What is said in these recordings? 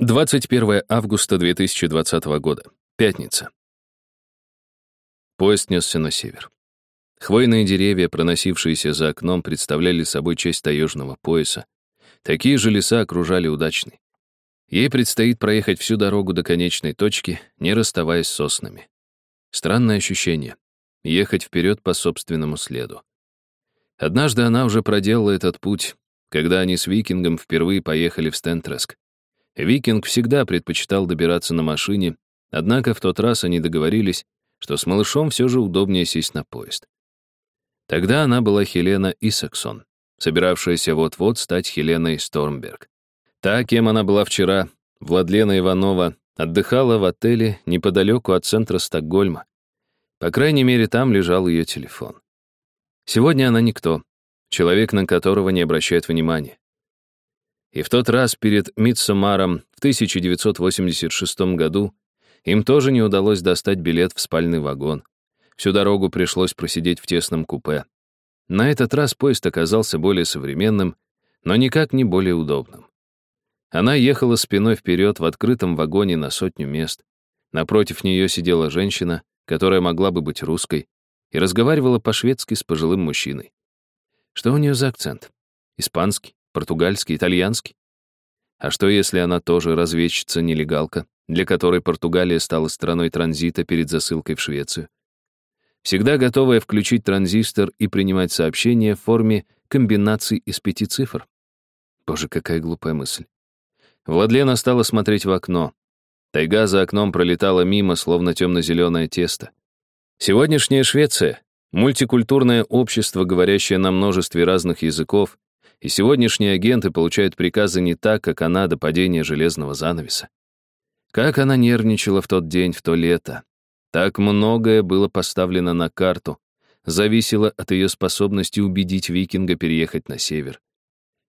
21 августа 2020 года. Пятница. Поезд несся на север. Хвойные деревья, проносившиеся за окном, представляли собой часть таежного пояса. Такие же леса окружали удачный. Ей предстоит проехать всю дорогу до конечной точки, не расставаясь с соснами. Странное ощущение — ехать вперед по собственному следу. Однажды она уже проделала этот путь, когда они с Викингом впервые поехали в Стентреск. Викинг всегда предпочитал добираться на машине, однако в тот раз они договорились, что с малышом все же удобнее сесть на поезд. Тогда она была Хелена Исаксон, собиравшаяся вот-вот стать Хеленой Стормберг. Та, кем она была вчера, Владлена Иванова, отдыхала в отеле неподалеку от центра Стокгольма. По крайней мере, там лежал ее телефон. Сегодня она никто, человек, на которого не обращают внимания. И в тот раз перед Митсомаром в 1986 году им тоже не удалось достать билет в спальный вагон. Всю дорогу пришлось просидеть в тесном купе. На этот раз поезд оказался более современным, но никак не более удобным. Она ехала спиной вперед в открытом вагоне на сотню мест. Напротив нее сидела женщина, которая могла бы быть русской, и разговаривала по-шведски с пожилым мужчиной. Что у нее за акцент? Испанский? Португальский, итальянский? А что, если она тоже разведчица-нелегалка, для которой Португалия стала страной транзита перед засылкой в Швецию? Всегда готовая включить транзистор и принимать сообщения в форме комбинаций из пяти цифр? Боже, какая глупая мысль. Владлена стала смотреть в окно. Тайга за окном пролетала мимо, словно темно-зеленое тесто. Сегодняшняя Швеция — мультикультурное общество, говорящее на множестве разных языков, и сегодняшние агенты получают приказы не так, как она до падения железного занавеса. Как она нервничала в тот день, в то лето. Так многое было поставлено на карту, зависело от ее способности убедить викинга переехать на север.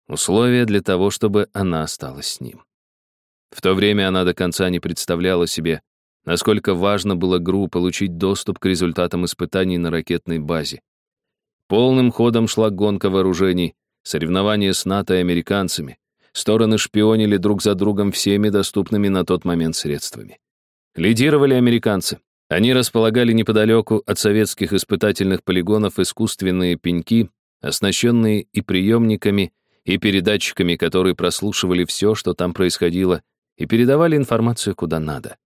Условия для того, чтобы она осталась с ним. В то время она до конца не представляла себе, насколько важно было ГРУ получить доступ к результатам испытаний на ракетной базе. Полным ходом шла гонка вооружений, Соревнования с НАТО и американцами. Стороны шпионили друг за другом всеми доступными на тот момент средствами. Лидировали американцы. Они располагали неподалеку от советских испытательных полигонов искусственные пеньки, оснащенные и приемниками, и передатчиками, которые прослушивали все, что там происходило, и передавали информацию куда надо.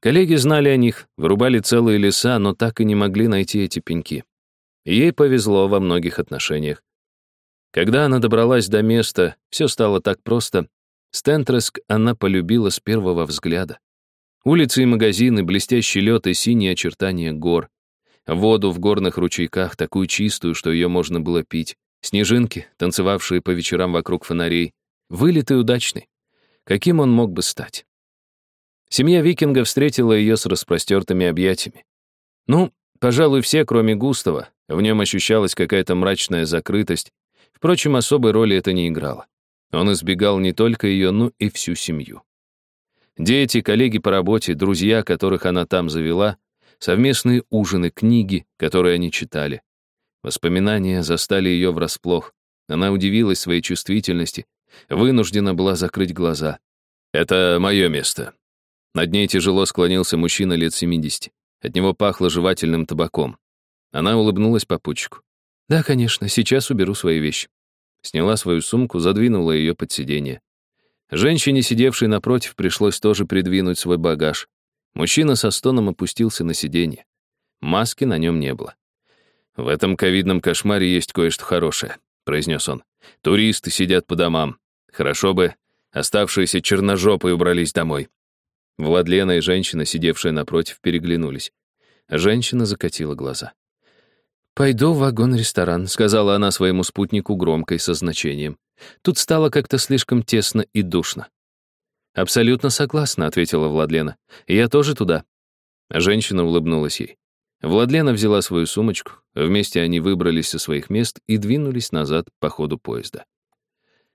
Коллеги знали о них, вырубали целые леса, но так и не могли найти эти пеньки. ей повезло во многих отношениях. Когда она добралась до места, все стало так просто. Стентреск она полюбила с первого взгляда. Улицы и магазины, блестящий лед и синие очертания гор. Воду в горных ручейках, такую чистую, что ее можно было пить. Снежинки, танцевавшие по вечерам вокруг фонарей. Вылитый удачный. Каким он мог бы стать? Семья викинга встретила ее с распростертыми объятиями. Ну, пожалуй, все, кроме Густава. В нем ощущалась какая-то мрачная закрытость, Впрочем, особой роли это не играло. Он избегал не только ее, но и всю семью. Дети, коллеги по работе, друзья, которых она там завела, совместные ужины, книги, которые они читали. Воспоминания застали ее врасплох. Она удивилась своей чувствительности, вынуждена была закрыть глаза. «Это мое место». Над ней тяжело склонился мужчина лет 70. От него пахло жевательным табаком. Она улыбнулась попутчику. «Да, конечно, сейчас уберу свои вещи». Сняла свою сумку, задвинула ее под сиденье. Женщине, сидевшей напротив, пришлось тоже придвинуть свой багаж. Мужчина со стоном опустился на сиденье. Маски на нем не было. «В этом ковидном кошмаре есть кое-что хорошее», — произнес он. «Туристы сидят по домам. Хорошо бы оставшиеся черножопые убрались домой». Владлена и женщина, сидевшая напротив, переглянулись. Женщина закатила глаза. «Пойду в вагон-ресторан», — сказала она своему спутнику громко и со значением. «Тут стало как-то слишком тесно и душно». «Абсолютно согласна», — ответила Владлена. «Я тоже туда». Женщина улыбнулась ей. Владлена взяла свою сумочку, вместе они выбрались со своих мест и двинулись назад по ходу поезда.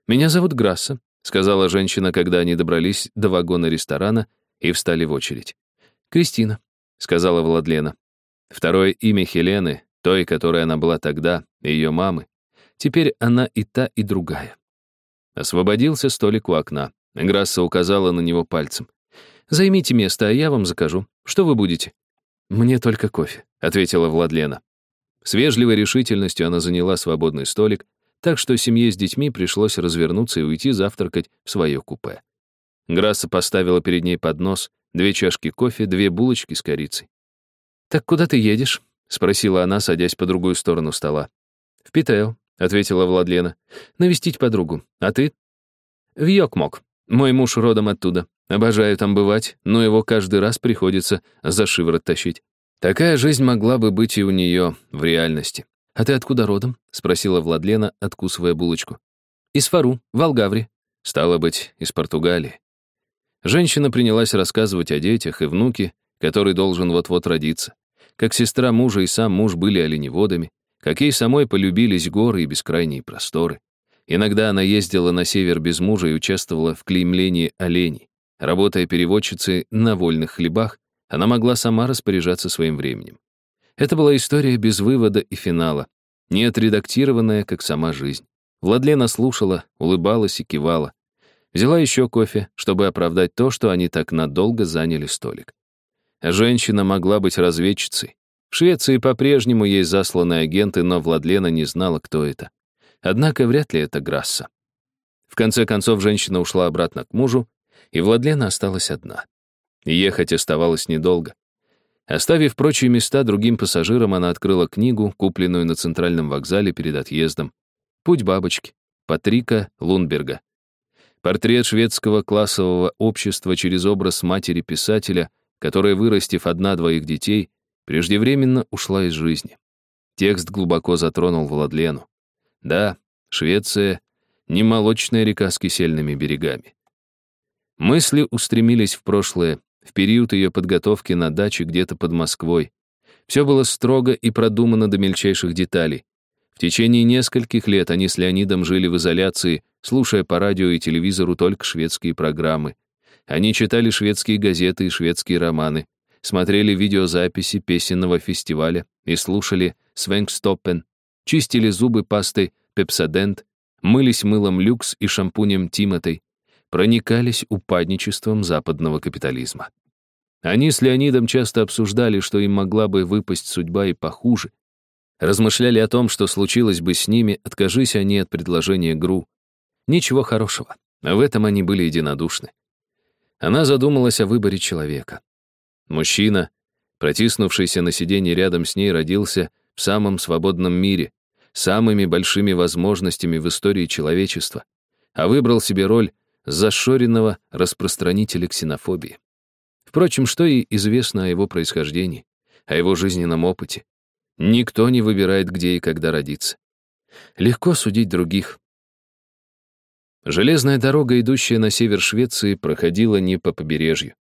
«Меня зовут Грасса», — сказала женщина, когда они добрались до вагона ресторана и встали в очередь. «Кристина», — сказала Владлена. Второе имя Хелены, той, которой она была тогда, ее мамы. Теперь она и та, и другая. Освободился столик у окна. Грасса указала на него пальцем. «Займите место, а я вам закажу. Что вы будете?» «Мне только кофе», — ответила Владлена. С вежливой решительностью она заняла свободный столик, так что семье с детьми пришлось развернуться и уйти завтракать в свое купе. Грасса поставила перед ней поднос, две чашки кофе, две булочки с корицей. «Так куда ты едешь?» — спросила она, садясь по другую сторону стола. «В Питео», — ответила Владлена. «Навестить подругу. А ты?» «В Йокмок. Мой муж родом оттуда. Обожаю там бывать, но его каждый раз приходится за шиворот тащить. Такая жизнь могла бы быть и у нее в реальности. «А ты откуда родом?» — спросила Владлена, откусывая булочку. «Из Фару, в Алгавре». «Стало быть, из Португалии». Женщина принялась рассказывать о детях и внуке, который должен вот-вот родиться. Как сестра мужа и сам муж были оленеводами, как ей самой полюбились горы и бескрайние просторы. Иногда она ездила на север без мужа и участвовала в клеймлении оленей. Работая переводчицей на вольных хлебах, она могла сама распоряжаться своим временем. Это была история без вывода и финала, не отредактированная, как сама жизнь. Владлена слушала, улыбалась и кивала. Взяла еще кофе, чтобы оправдать то, что они так надолго заняли столик. Женщина могла быть разведчицей. В Швеции по-прежнему есть засланные агенты, но Владлена не знала, кто это. Однако вряд ли это Грасса. В конце концов, женщина ушла обратно к мужу, и Владлена осталась одна. Ехать оставалось недолго. Оставив прочие места другим пассажирам, она открыла книгу, купленную на центральном вокзале перед отъездом. «Путь бабочки» Патрика Лунберга. Портрет шведского классового общества через образ матери писателя, которая, вырастив одна-двоих детей, преждевременно ушла из жизни. Текст глубоко затронул Владлену. Да, Швеция — не молочная река с кисельными берегами. Мысли устремились в прошлое, в период ее подготовки на даче где-то под Москвой. Все было строго и продумано до мельчайших деталей. В течение нескольких лет они с Леонидом жили в изоляции, слушая по радио и телевизору только шведские программы. Они читали шведские газеты и шведские романы, смотрели видеозаписи песенного фестиваля и слушали «Свенгстоппен», чистили зубы пастой «Пепсодент», мылись мылом «Люкс» и шампунем «Тимотей», проникались упадничеством западного капитализма. Они с Леонидом часто обсуждали, что им могла бы выпасть судьба и похуже. Размышляли о том, что случилось бы с ними, откажись они от предложения ГРУ. Ничего хорошего. В этом они были единодушны. Она задумалась о выборе человека. Мужчина, протиснувшийся на сиденье рядом с ней, родился в самом свободном мире, самыми большими возможностями в истории человечества, а выбрал себе роль зашоренного распространителя ксенофобии. Впрочем, что и известно о его происхождении, о его жизненном опыте. Никто не выбирает, где и когда родиться. Легко судить других. Железная дорога, идущая на север Швеции, проходила не по побережью.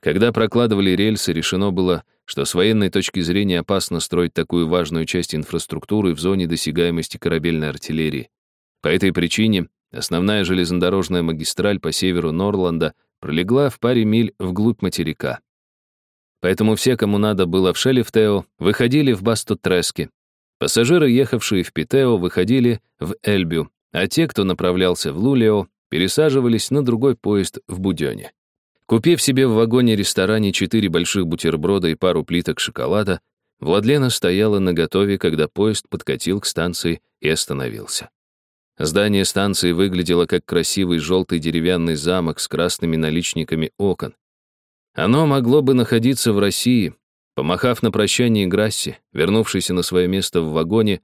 Когда прокладывали рельсы, решено было, что с военной точки зрения опасно строить такую важную часть инфраструктуры в зоне досягаемости корабельной артиллерии. По этой причине Основная железнодорожная магистраль по северу Норланда пролегла в паре миль вглубь материка. Поэтому все, кому надо было в Шелефтео, выходили в Басту-Треске. Пассажиры, ехавшие в Питео, выходили в Эльбю, а те, кто направлялся в Лулео, пересаживались на другой поезд в Будёне. Купив себе в вагоне-ресторане четыре больших бутерброда и пару плиток шоколада, Владлена стояла наготове, когда поезд подкатил к станции и остановился. Здание станции выглядело как красивый желтый деревянный замок с красными наличниками окон. Оно могло бы находиться в России. Помахав на прощание Грасси, вернувшейся на свое место в вагоне,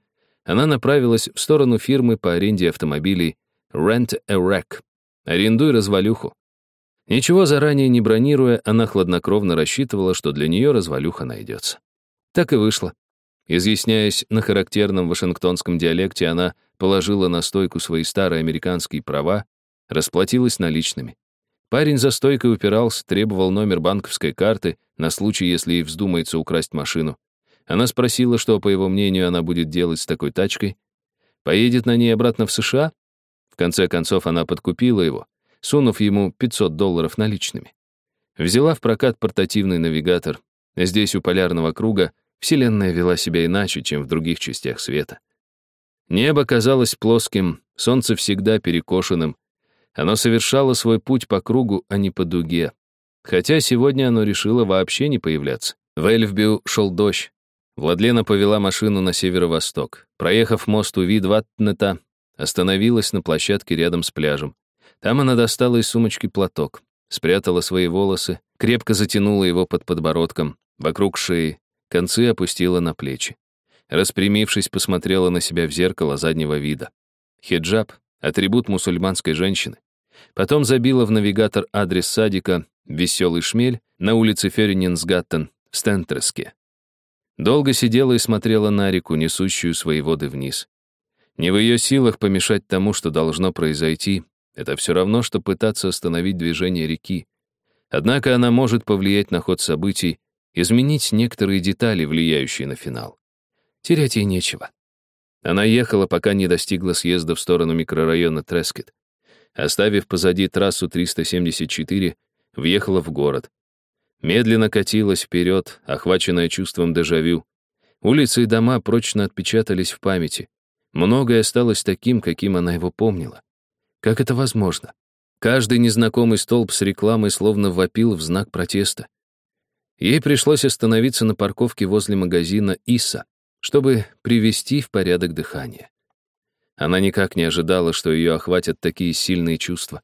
она направилась в сторону фирмы по аренде автомобилей Rent a Wreck. Арендуй развалюху. Ничего заранее не бронируя, она хладнокровно рассчитывала, что для нее развалюха найдется. Так и вышло. Изъясняясь на характерном вашингтонском диалекте, она положила на стойку свои старые американские права, расплатилась наличными. Парень за стойкой упирался, требовал номер банковской карты на случай, если ей вздумается украсть машину. Она спросила, что, по его мнению, она будет делать с такой тачкой. Поедет на ней обратно в США? В конце концов, она подкупила его, сунув ему 500 долларов наличными. Взяла в прокат портативный навигатор. Здесь, у полярного круга, Вселенная вела себя иначе, чем в других частях света. Небо казалось плоским, солнце всегда перекошенным, Оно совершало свой путь по кругу, а не по дуге. Хотя сегодня оно решило вообще не появляться. В Эльфбю шел дождь. Владлена повела машину на северо-восток. Проехав мост у Видватнета, остановилась на площадке рядом с пляжем. Там она достала из сумочки платок, спрятала свои волосы, крепко затянула его под подбородком, вокруг шеи, концы опустила на плечи. Распрямившись, посмотрела на себя в зеркало заднего вида. Хиджаб — атрибут мусульманской женщины. Потом забила в навигатор адрес садика «Веселый шмель» на улице Ференинсгаттен в Стентреске. Долго сидела и смотрела на реку, несущую свои воды вниз. Не в ее силах помешать тому, что должно произойти. Это все равно, что пытаться остановить движение реки. Однако она может повлиять на ход событий, изменить некоторые детали, влияющие на финал. Терять ей нечего. Она ехала, пока не достигла съезда в сторону микрорайона Трескет. Оставив позади трассу 374, въехала в город. Медленно катилась вперед, охваченная чувством дежавю. Улицы и дома прочно отпечатались в памяти. Многое осталось таким, каким она его помнила. Как это возможно? Каждый незнакомый столб с рекламой словно вопил в знак протеста. Ей пришлось остановиться на парковке возле магазина «Иса», чтобы привести в порядок дыхание. Она никак не ожидала, что ее охватят такие сильные чувства.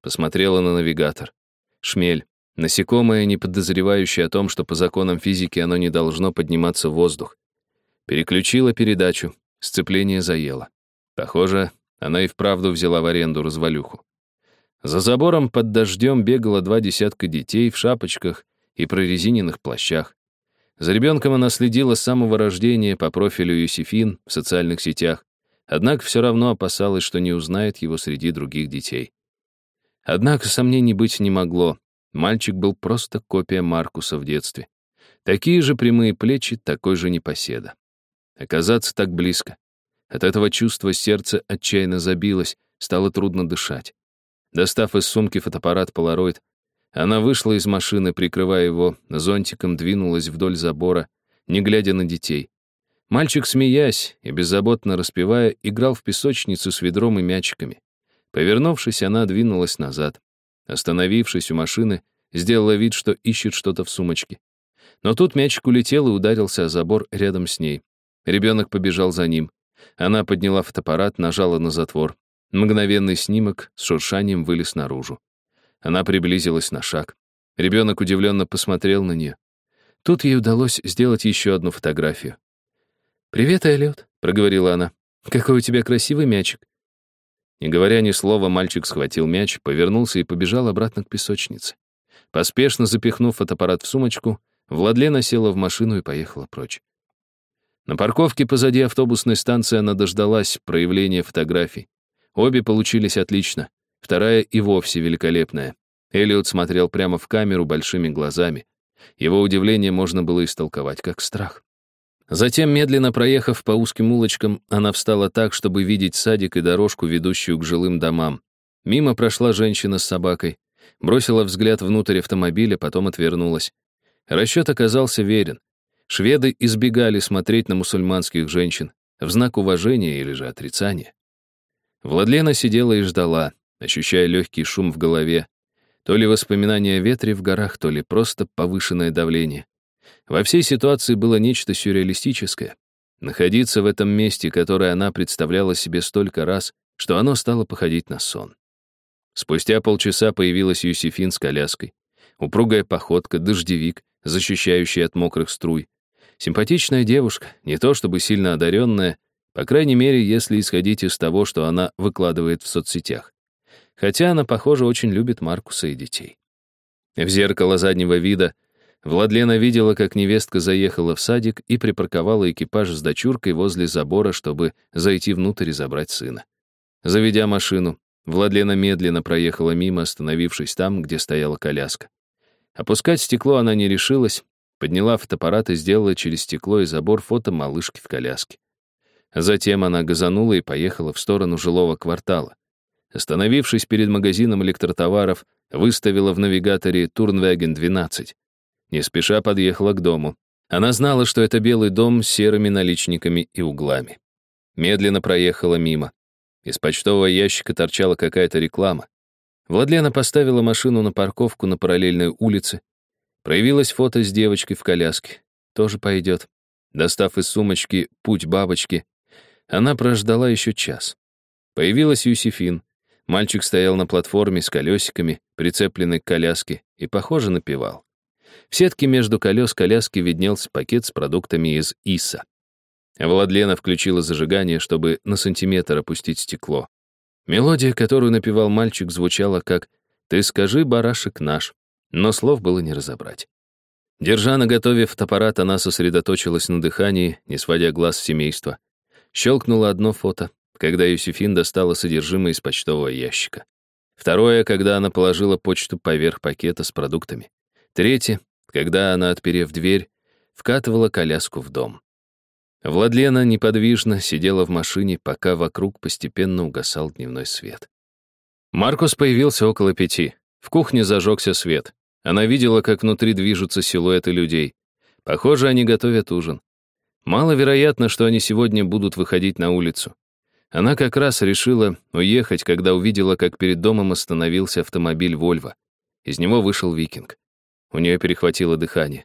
Посмотрела на навигатор. Шмель. Насекомое, не подозревающее о том, что по законам физики оно не должно подниматься в воздух. Переключила передачу. Сцепление заело. Похоже, она и вправду взяла в аренду развалюху. За забором под дождем бегало два десятка детей в шапочках и прорезиненных плащах. За ребенком она следила с самого рождения по профилю Юсифин в социальных сетях, однако все равно опасалась, что не узнает его среди других детей. Однако сомнений быть не могло. Мальчик был просто копия Маркуса в детстве. Такие же прямые плечи, такой же непоседа. Оказаться так близко. От этого чувства сердце отчаянно забилось, стало трудно дышать. Достав из сумки фотоаппарат Polaroid, она вышла из машины, прикрывая его, зонтиком двинулась вдоль забора, не глядя на детей. Мальчик, смеясь и беззаботно распевая, играл в песочницу с ведром и мячиками. Повернувшись, она двинулась назад. Остановившись у машины, сделала вид, что ищет что-то в сумочке. Но тут мячик улетел и ударился о забор рядом с ней. Ребенок побежал за ним. Она подняла фотоаппарат, нажала на затвор. Мгновенный снимок с шуршанием вылез наружу. Она приблизилась на шаг. Ребенок удивленно посмотрел на нее. Тут ей удалось сделать еще одну фотографию. «Привет, Эллиот», — проговорила она. «Какой у тебя красивый мячик». Не говоря ни слова, мальчик схватил мяч, повернулся и побежал обратно к песочнице. Поспешно запихнув фотоаппарат в сумочку, Владлена села в машину и поехала прочь. На парковке позади автобусной станции она дождалась проявления фотографий. Обе получились отлично, вторая и вовсе великолепная. Элliot смотрел прямо в камеру большими глазами. Его удивление можно было истолковать как страх. Затем, медленно проехав по узким улочкам, она встала так, чтобы видеть садик и дорожку, ведущую к жилым домам. Мимо прошла женщина с собакой, бросила взгляд внутрь автомобиля, потом отвернулась. Расчет оказался верен. Шведы избегали смотреть на мусульманских женщин в знак уважения или же отрицания. Владлена сидела и ждала, ощущая легкий шум в голове, то ли воспоминания о ветре в горах, то ли просто повышенное давление. Во всей ситуации было нечто сюрреалистическое. Находиться в этом месте, которое она представляла себе столько раз, что оно стало походить на сон. Спустя полчаса появилась Юсифин с коляской. Упругая походка, дождевик, защищающий от мокрых струй. Симпатичная девушка, не то чтобы сильно одаренная, по крайней мере, если исходить из того, что она выкладывает в соцсетях. Хотя она, похоже, очень любит Маркуса и детей. В зеркало заднего вида Владлена видела, как невестка заехала в садик и припарковала экипаж с дочуркой возле забора, чтобы зайти внутрь и забрать сына. Заведя машину, Владлена медленно проехала мимо, остановившись там, где стояла коляска. Опускать стекло она не решилась, подняла фотоаппарат и сделала через стекло и забор фото малышки в коляске. Затем она газанула и поехала в сторону жилого квартала. Остановившись перед магазином электротоваров, выставила в навигаторе Турнвеген-12. Не спеша подъехала к дому. Она знала, что это белый дом с серыми наличниками и углами. Медленно проехала мимо. Из почтового ящика торчала какая-то реклама. Владлена поставила машину на парковку на параллельной улице. Проявилось фото с девочкой в коляске. Тоже пойдет. Достав из сумочки «Путь бабочки», она прождала еще час. Появилась Юсифин. Мальчик стоял на платформе с колесиками, прицепленной к коляске, и, похоже, напевал. В сетке между колес коляски виднелся пакет с продуктами из ИСа. Владлена включила зажигание, чтобы на сантиметр опустить стекло. Мелодия, которую напевал мальчик, звучала как «Ты скажи, барашек наш», но слов было не разобрать. Держа на готове фотоаппарат, она сосредоточилась на дыхании, не сводя глаз с семейства. Щелкнуло одно фото, когда Юсифин достала содержимое из почтового ящика. Второе, когда она положила почту поверх пакета с продуктами. Третье, когда она, отперев дверь, вкатывала коляску в дом. Владлена неподвижно сидела в машине, пока вокруг постепенно угасал дневной свет. Маркус появился около пяти. В кухне зажегся свет. Она видела, как внутри движутся силуэты людей. Похоже, они готовят ужин. Маловероятно, что они сегодня будут выходить на улицу. Она как раз решила уехать, когда увидела, как перед домом остановился автомобиль «Вольво». Из него вышел викинг. У нее перехватило дыхание.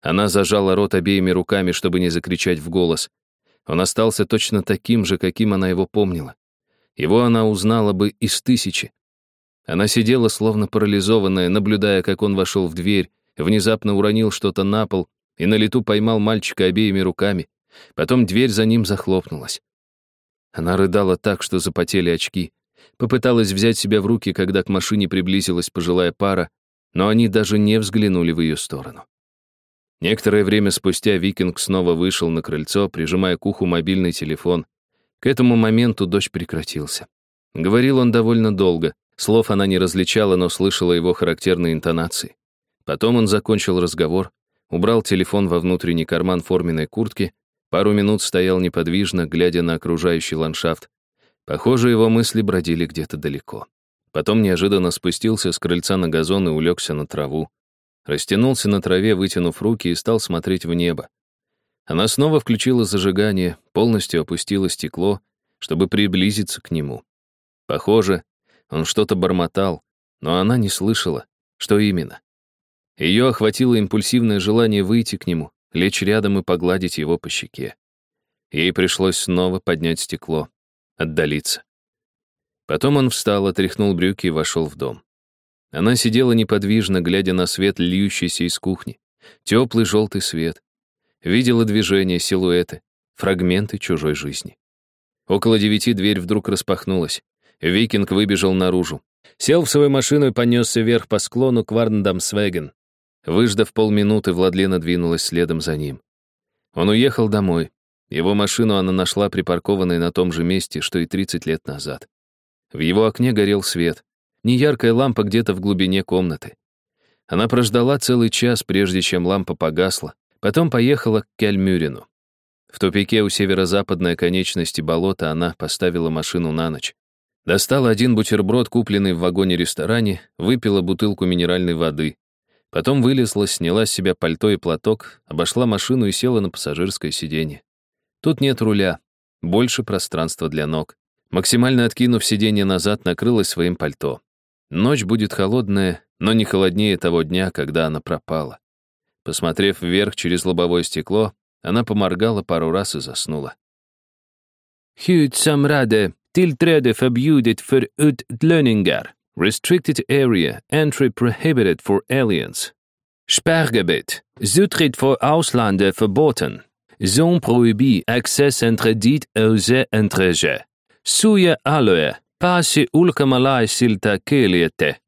Она зажала рот обеими руками, чтобы не закричать в голос. Он остался точно таким же, каким она его помнила. Его она узнала бы из тысячи. Она сидела, словно парализованная, наблюдая, как он вошел в дверь, внезапно уронил что-то на пол и на лету поймал мальчика обеими руками. Потом дверь за ним захлопнулась. Она рыдала так, что запотели очки. Попыталась взять себя в руки, когда к машине приблизилась пожилая пара, но они даже не взглянули в ее сторону. Некоторое время спустя Викинг снова вышел на крыльцо, прижимая к уху мобильный телефон. К этому моменту дождь прекратился. Говорил он довольно долго. Слов она не различала, но слышала его характерные интонации. Потом он закончил разговор, убрал телефон во внутренний карман форменной куртки, пару минут стоял неподвижно, глядя на окружающий ландшафт. Похоже, его мысли бродили где-то далеко. Потом неожиданно спустился с крыльца на газон и улегся на траву. Растянулся на траве, вытянув руки, и стал смотреть в небо. Она снова включила зажигание, полностью опустила стекло, чтобы приблизиться к нему. Похоже, он что-то бормотал, но она не слышала, что именно. Ее охватило импульсивное желание выйти к нему, лечь рядом и погладить его по щеке. Ей пришлось снова поднять стекло, отдалиться. Потом он встал, отряхнул брюки и вошел в дом. Она сидела неподвижно, глядя на свет, льющийся из кухни. Теплый желтый свет. Видела движения, силуэты, фрагменты чужой жизни. Около девяти дверь вдруг распахнулась. Викинг выбежал наружу. Сел в свою машину и понесся вверх по склону к Варндамсвеген. Выждав полминуты, Владлена двинулась следом за ним. Он уехал домой. Его машину она нашла припаркованной на том же месте, что и 30 лет назад. В его окне горел свет неяркая лампа где-то в глубине комнаты. Она прождала целый час, прежде чем лампа погасла, потом поехала к Кельмюрину. В тупике у северо-западной конечности болота она поставила машину на ночь. Достала один бутерброд, купленный в вагоне-ресторане, выпила бутылку минеральной воды. Потом вылезла, сняла с себя пальто и платок, обошла машину и села на пассажирское сиденье. Тут нет руля, больше пространства для ног. Максимально откинув сиденье назад, накрылась своим пальто. Ночь будет холодная, но не холоднее того дня, когда она пропала. Посмотрев вверх через лобовое стекло, она поморгала пару раз и заснула. Hud som rade tillträde förbjudet för utlänningar. Restricted area, entry prohibited for aliens. Sperrgebiet, Zutritt för Ausländer verboten. Zone prohibée, accès interdit aux étrangers. Suja aloe, Паси улькамалайсильта келиете.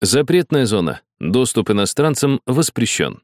Запретная зона. Доступ иностранцам воспрещен.